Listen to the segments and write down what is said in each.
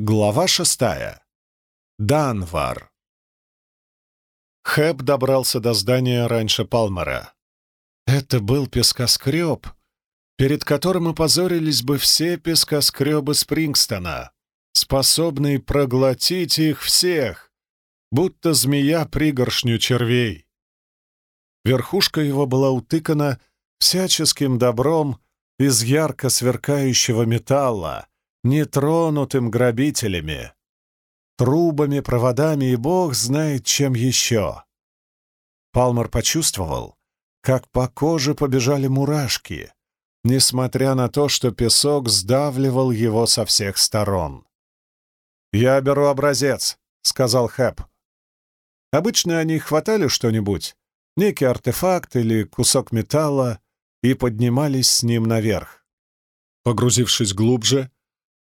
Глава шестая. Данвар. Хэп добрался до здания раньше Палмера. Это был пескоскреб, перед которым опозорились бы все пескоскребы Спрингстона, способные проглотить их всех, будто змея пригоршню червей. Верхушка его была утыкана всяческим добром из ярко сверкающего металла, нетронутым грабителями, трубами, проводами и бог знает чем еще. Палмер почувствовал, как по коже побежали мурашки, несмотря на то, что песок сдавливал его со всех сторон. «Я беру образец», — сказал Хэп. Обычно они хватали что-нибудь, некий артефакт или кусок металла, и поднимались с ним наверх. Погрузившись глубже,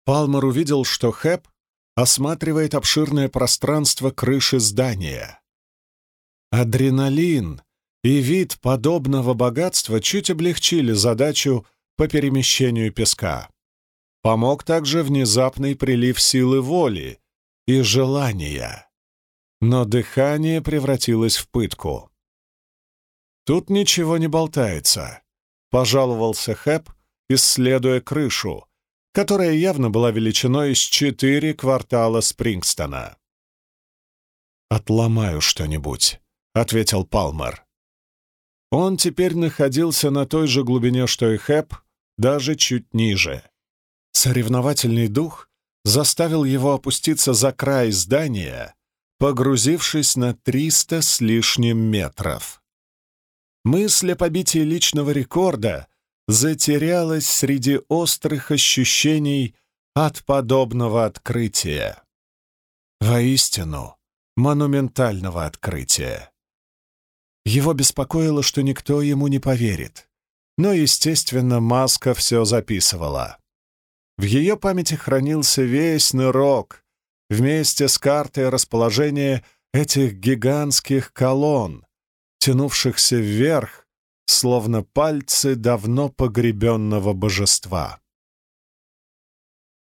Палмер увидел, что Хэп осматривает обширное пространство крыши здания. Адреналин и вид подобного богатства чуть облегчили задачу по перемещению песка. Помог также внезапный прилив силы воли и желания. Но дыхание превратилось в пытку. «Тут ничего не болтается», — пожаловался Хэп, исследуя крышу, которая явно была величиной с четыре квартала Спрингстона. «Отломаю что-нибудь», — ответил Палмер. Он теперь находился на той же глубине, что и Хэп, даже чуть ниже. Соревновательный дух заставил его опуститься за край здания, погрузившись на триста с лишним метров. Мысль о побитии личного рекорда затерялась среди острых ощущений от подобного открытия. Воистину, монументального открытия. Его беспокоило, что никто ему не поверит. Но, естественно, Маска все записывала. В ее памяти хранился весь нырок вместе с картой расположения этих гигантских колонн, тянувшихся вверх словно пальцы давно погребенного божества.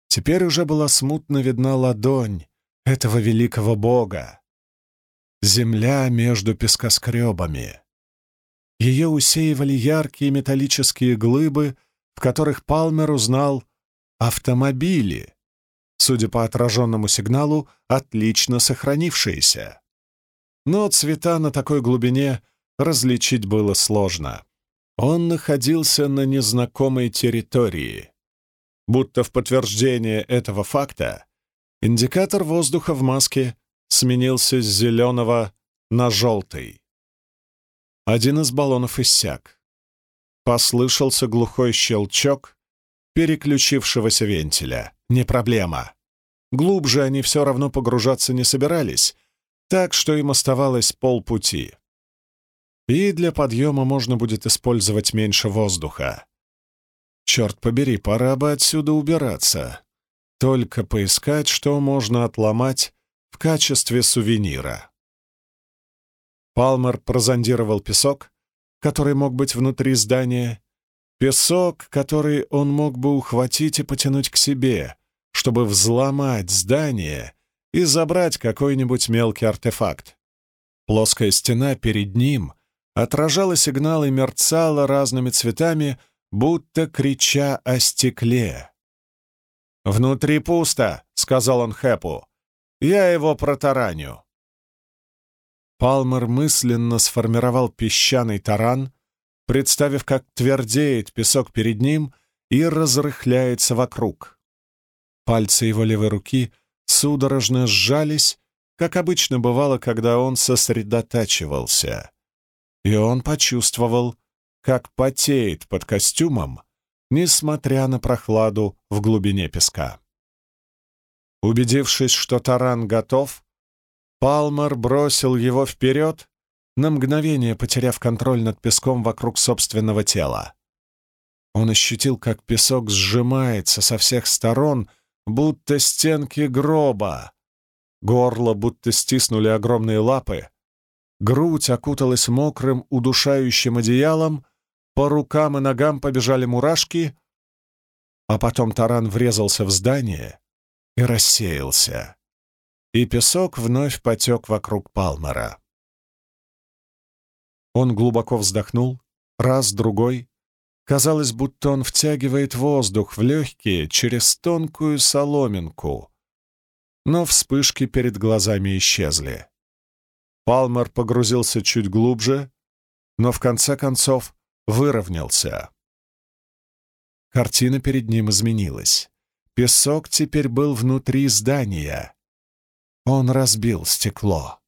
Теперь уже была смутно видна ладонь этого великого бога. Земля между пескоскребами. Ее усеивали яркие металлические глыбы, в которых Палмер узнал автомобили, судя по отраженному сигналу, отлично сохранившиеся. Но цвета на такой глубине различить было сложно. Он находился на незнакомой территории. Будто в подтверждение этого факта индикатор воздуха в маске сменился с зеленого на желтый. Один из баллонов иссяк. Послышался глухой щелчок переключившегося вентиля. Не проблема. Глубже они все равно погружаться не собирались, так что им оставалось полпути и для подъема можно будет использовать меньше воздуха. Черт побери, пора бы отсюда убираться. Только поискать, что можно отломать в качестве сувенира. Палмер прозондировал песок, который мог быть внутри здания, песок, который он мог бы ухватить и потянуть к себе, чтобы взломать здание и забрать какой-нибудь мелкий артефакт. Плоская стена перед ним отражала сигнал и мерцала разными цветами, будто крича о стекле. «Внутри пусто», — сказал он Хэпу. «Я его протараню». Палмер мысленно сформировал песчаный таран, представив, как твердеет песок перед ним и разрыхляется вокруг. Пальцы его левой руки судорожно сжались, как обычно бывало, когда он сосредотачивался и он почувствовал, как потеет под костюмом, несмотря на прохладу в глубине песка. Убедившись, что таран готов, Палмер бросил его вперед, на мгновение потеряв контроль над песком вокруг собственного тела. Он ощутил, как песок сжимается со всех сторон, будто стенки гроба. Горло будто стиснули огромные лапы, грудь окуталась мокрым, удушающим одеялом, по рукам и ногам побежали мурашки, а потом таран врезался в здание, и рассеялся. И песок вновь потек вокруг Палмера. Он глубоко вздохнул, раз, другой. Казалось, будто он втягивает воздух в легкие через тонкую соломинку. Но вспышки перед глазами исчезли. Палмер погрузился чуть глубже, но в конце концов выровнялся. Картина перед ним изменилась. Песок теперь был внутри здания. Он разбил стекло.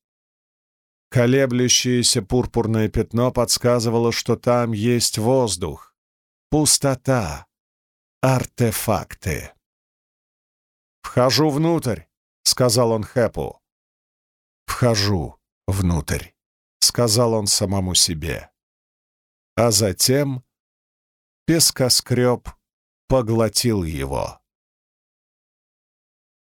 Колеблющееся пурпурное пятно подсказывало, что там есть воздух, пустота, артефакты. «Вхожу внутрь», — сказал он Хэпу. «Вхожу внутрь», — сказал он самому себе. А затем пескоскреб поглотил его.